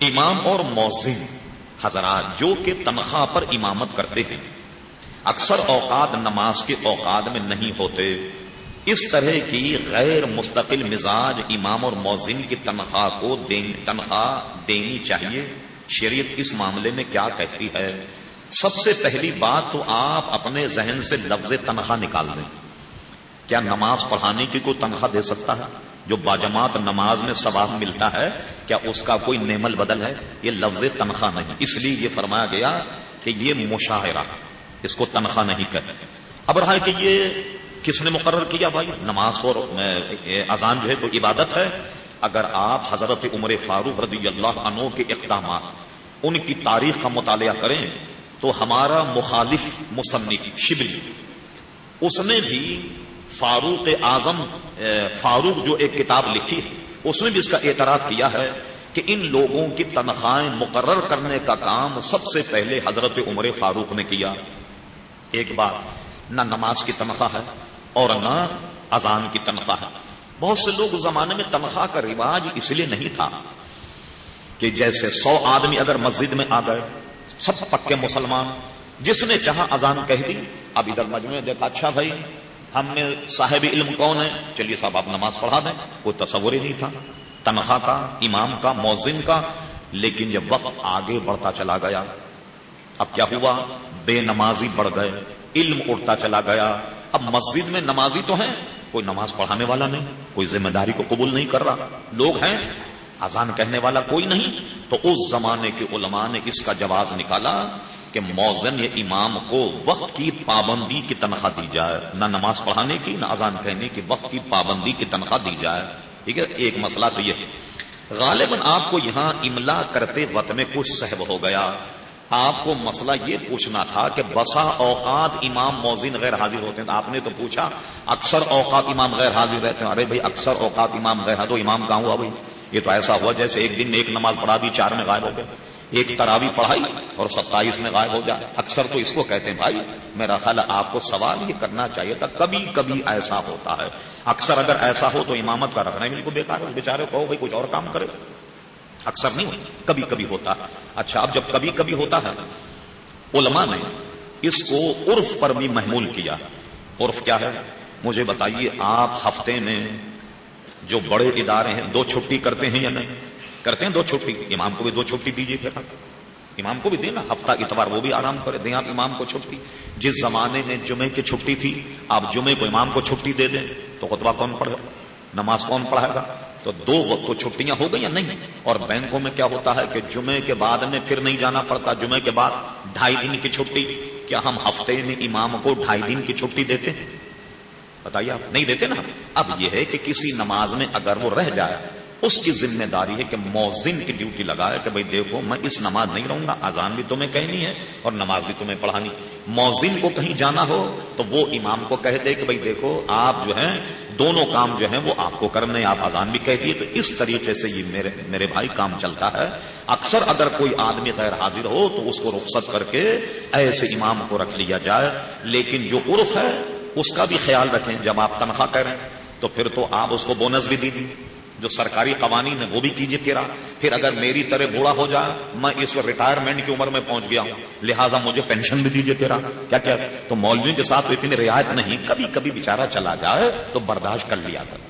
امام اور موزن حضرات جو کہ تنخواہ پر امامت کرتے ہیں، اکثر اوقات نماز کے اوقات میں نہیں ہوتے۔ اس طرح کی غیر مستقل مزاج امام اور موزن کی تنخواہ کو تنخواہ دینی چاہیے۔ شریعت اس معاملے میں کیا کہتی ہے؟ سب سے پہلی بات تو آپ اپنے ذہن سے لفظ تنخواہ نکال دیں کیا نماز پڑھانے کی کوئی تنخواہ دے سکتا ہے؟ جو باجماعت نماز میں ثواب ملتا ہے، کیا اس کا کوئی نیمل بدل ہے؟ یہ لفظ تنخواہ نہیں۔ اس لیے یہ فرمایا گیا کہ یہ مشاہرہ، اس کو تنخواہ نہیں کرے اب رہا کہ یہ کس نے مقرر کیا بھائی؟ نماز اور اذان جو ہے تو عبادت ہے۔ اگر آپ حضرت عمر فاروق رضی اللہ عنہ کے اقدامات، ان کی تاریخ کا مطالعہ کریں، تو ہمارا مخالف مصنف شبلی، اس نے بھی فاروق اعظم فاروق جو ایک کتاب لکھی ہے، اس میں بھی اس کا اعتراض کیا ہے کہ ان لوگوں کی تنخواہیں مقرر کرنے کا کام سب سے پہلے حضرت عمر فاروق نے کیا۔ ایک بات، نہ نماز کی تنخواہ ہے اور نہ اذان کی تنخواہ ہے۔ بہت سے لوگ اس زمانے میں تنخواہ کا رواج اس لیے نہیں تھا کہ جیسے سو آدمی اگر مسجد میں آ گئے، سب پکے مسلمان، جس نے چاہا اذان کہہ دی، اب ادھر مجموعے دیکھا اچھا بھائی ہم میں صاحب علم کون ہے چلیے صاحب، آپ نماز پڑھا دیں۔ کوئی تصور ہی نہیں تھا۔ تنخواہ کا، امام کا موزن کا۔ لیکن جب وقت آگے بڑھتا چلا گیا، اب کیا ہوا؟ بے نمازی بڑھ گئے، علم اٹھتا چلا گیا۔ اب مسجد میں نمازی تو ہیں، کوئی نماز پڑھانے والا نہیں، کوئی ذمہ داری کو قبول نہیں کر رہا۔ لوگ ہیں آزان کہنے والا کوئی نہیں۔ تو اس زمانے کے علماء نے اس کا جواز نکالا کہ موزن یا امام کو وقت کی پابندی کی تنخواہ دی جائے۔ نہ نماز پڑھانے کی، نہ اذان کہنے کی، وقت کی پابندی کی تنخواہ دی جائے۔ ٹھیک ہے؟ ایک مسئلہ تو یہ۔ غالباً آپ کو یہاں املا کرتے وقت میں کچھ سہب ہو گیا۔ آپ کو مسئلہ یہ پوچھنا تھا کہ بسا اوقات امام موزن غیر حاضر ہوتے ہیں۔ آپ نے تو پوچھا، اکثر اوقات امام غیر حاضر رہتے ہیں۔ ارے بھائی، اکثر اوقات امام غیر حاضر امام کہاں ہوا بھائی؟ یہ تو ایسا ہوا جیسے ایک دن ایک نماز پڑھا دی، چار میں غائب ہو گئے۔ ایک تراوی پڑھائی اور ستائیس میں غائب ہو جائے اکثر تو اس کو کہتے ہیں، بھائی، میرا خیال آپ کو سوال یہ کرنا چاہیے تھا، کبھی کبھی ایسا ہوتا ہے۔ اکثر اگر ایسا ہو تو امامت کا رکھنا ہی بالکل بیکار ہے بےچارے کہو، بھائی، کچھ اور کام کرے۔ اکثر نہیں ہوتا، کبھی کبھی ہوتا۔ ہے اچھا اب جب کبھی کبھی ہوتا ہے، علماء نے اس کو عرف پر بھی محمول کیا۔ عرف کیا ہے؟ مجھے بتائیے، آپ ہفتے میں جو بڑے ادارے ہیں، دو چھٹی کرتے ہیں یا نہیں؟ کرتے ہیں، دو چھٹی امام کو بھی دو چھٹی دیجیے پھر۔ امام کو بھی دینا، ہفتہ اتوار وہ بھی آرام کرے۔ دیں آپ امام کو چھٹی۔ جس زمانے میں جمعے کی چھٹی تھی، آپ جمعے کو امام کو چھٹی دے دیں۔ تو خطبہ کون پڑھے نماز کون پڑھائے گا؟ تو دو وقت تو چھٹیاں ہو گئی یا نہیں؟ اور بینکوں میں کیا ہوتا ہے کہ جمعے کے بعد میں پھر نہیں جانا پڑتا۔ جمعے کے بعد ڈھائی دن کی چھٹی۔ کیا ہم ہفتے میں امام کو ڈھائی دن کی چھٹی دیتے ہیں؟ بتائیے آپ، نہیں دیتے نا اب یہ ہے کہ کسی نماز میں اگر وہ رہ جائے اس کی ذمہ داری ہے کہ موزن کی ڈیوٹی لگائے کہ بھائی دیکھو میں اس نماز نہیں رہوں گا آزان بھی تمہیں کہنی ہے اور نماز بھی تمہیں پڑھانی۔ موزن کو کہیں جانا ہو تو وہ امام کو کہہ دے کہ بھائی دیکھو آپ جو ہیں، دونوں کام جو ہیں وہ آپ کو کرنے آپ آزان بھی کہہ دیے۔ تو اس طریقے سے یہ میرے میرے بھائی کام چلتا ہے۔ اکثر اگر کوئی آدمی غیر حاضر ہو تو اس کو رخصت کر کے ایسے امام کو رکھ لیا جائے۔ لیکن جو عرف ہے، اس کا بھی خیال رکھیں۔ جب آپ تنخواہ کریں تو پھر تو آپ اس کو بونس بھی دی جو سرکاری قوانین ہے وہ بھی کیجیے پھرا پھر اگر میری طرح بوڑھا ہو جائے میں اس وقت ریٹائرمنٹ کی عمر میں پہنچ گیا ہوں۔ لہٰذا مجھے پینشن بھی دیجیے پھرا کیا کیا؟ تو مولویوں کے ساتھ اتنی رعایت نہیں۔ کبھی کبھی بےچارا چلا جائے تو برداشت کر لیا کر۔